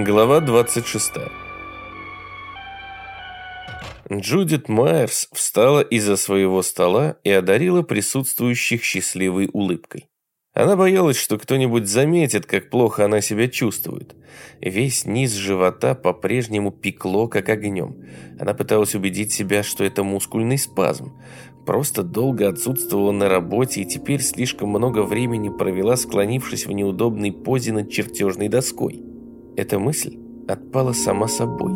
Глава 26. Джудит Майерс встала из-за своего стола и одарила присутствующих счастливой улыбкой. Она боялась, что кто-нибудь заметит, как плохо она себя чувствует. Весь низ живота по-прежнему пекло, как огнем. Она пыталась убедить себя, что это мускульный спазм. Просто долго отсутствовала на работе и теперь слишком много времени провела, склонившись в неудобной позе над чертежной доской. Эта мысль отпала сама собой,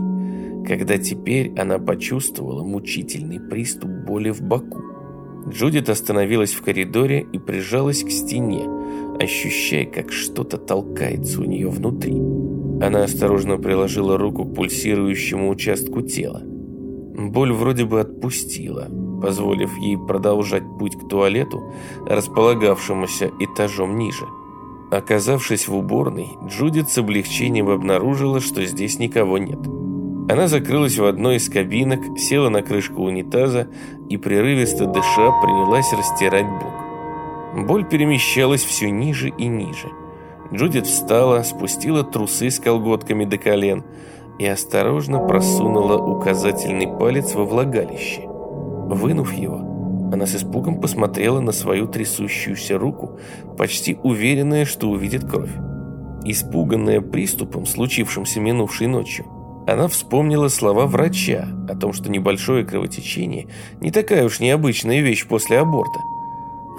когда теперь она почувствовала мучительный приступ боли в боку. Джудит остановилась в коридоре и прижалась к стене, ощущая, как что-то толкается у нее внутри. Она осторожно приложила руку к пульсирующему участку тела. Боль вроде бы отпустила, позволив ей продолжать путь к туалету, располагавшемуся этажом ниже. Оказавшись в уборной, Джудит с облегчением обнаружила, что здесь никого нет. Она закрылась в одной из кабинок, села на крышку унитаза и, прерывисто дыша, принялась растирать бок. Боль перемещалась все ниже и ниже. Джудит встала, спустила трусы с колготками до колен и осторожно просунула указательный палец во влагалище. Вынув его, она с испугом посмотрела на свою трясущуюся руку, почти уверенная, что увидит кровь. Испуганная приступом, случившимся минувшей ночью, она вспомнила слова врача о том, что небольшое кровотечение не такая уж необычная вещь после аборта.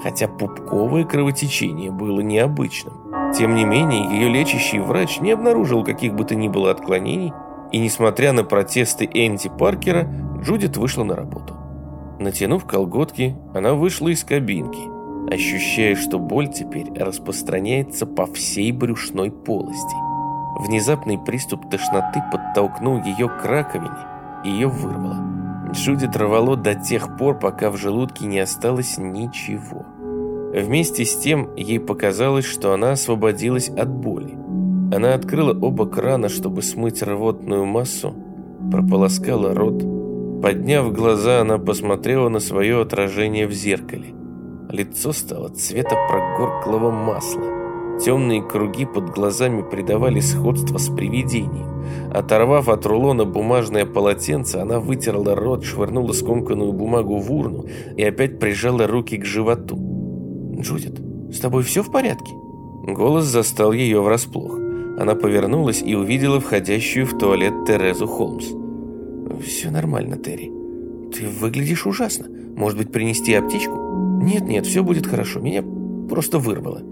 Хотя пупковое кровотечение было необычным. Тем не менее, ее лечащий врач не обнаружил каких бы то ни было отклонений, и несмотря на протесты Энди Паркера, Джудит вышла на работу. Натянув колготки, она вышла из кабинки, ощущая, что боль теперь распространяется по всей брюшной полости. Внезапный приступ тошноты подтолкнул ее к раковине, и ее вырвало. Джудит рвало до тех пор, пока в желудке не осталось ничего. Вместе с тем ей показалось, что она освободилась от боли. Она открыла оба крана, чтобы смыть рвотную массу, прополоскала рот, Подняв глаза, она посмотрела на свое отражение в зеркале. Лицо стало цвета прогорклого масла. Темные круги под глазами придавали сходство с привидением. Оторвав от рулона бумажное полотенце, она вытерла рот, швырнула скомканную бумагу в урну и опять прижала руки к животу. «Джудит, с тобой все в порядке?» Голос застал ее врасплох. Она повернулась и увидела входящую в туалет Терезу Холмс. «Все нормально, Терри. Ты выглядишь ужасно. Может быть, принести аптечку?» «Нет-нет, все будет хорошо. Меня просто вырвало».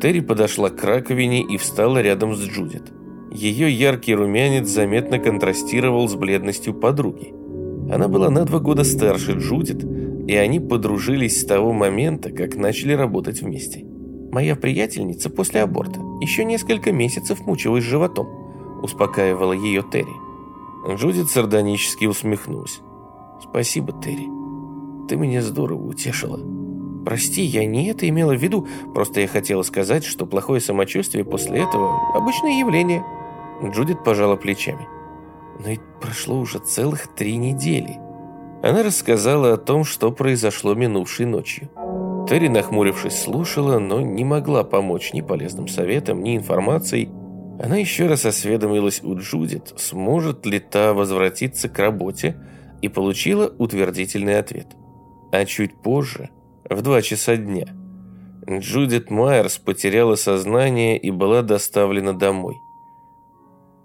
Терри подошла к раковине и встала рядом с Джудит. Ее яркий румянец заметно контрастировал с бледностью подруги. Она была на два года старше Джудит, и они подружились с того момента, как начали работать вместе. «Моя приятельница после аборта еще несколько месяцев мучилась животом», успокаивала ее Терри. Джудит сардонически усмехнулась. «Спасибо, Терри. Ты меня здорово утешила. Прости, я не это имела в виду, просто я хотела сказать, что плохое самочувствие после этого – обычное явление». Джудит пожала плечами. «Но ведь прошло уже целых три недели». Она рассказала о том, что произошло минувшей ночью. Терри, нахмурившись, слушала, но не могла помочь ни полезным советом, ни информацией, она еще раз осведомилась у Джудит, сможет ли та возвратиться к работе, и получила утвердительный ответ. А чуть позже, в два часа дня, Джудит Майерс потеряла сознание и была доставлена домой.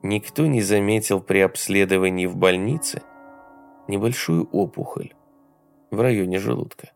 Никто не заметил при обследовании в больнице небольшую опухоль в районе желудка.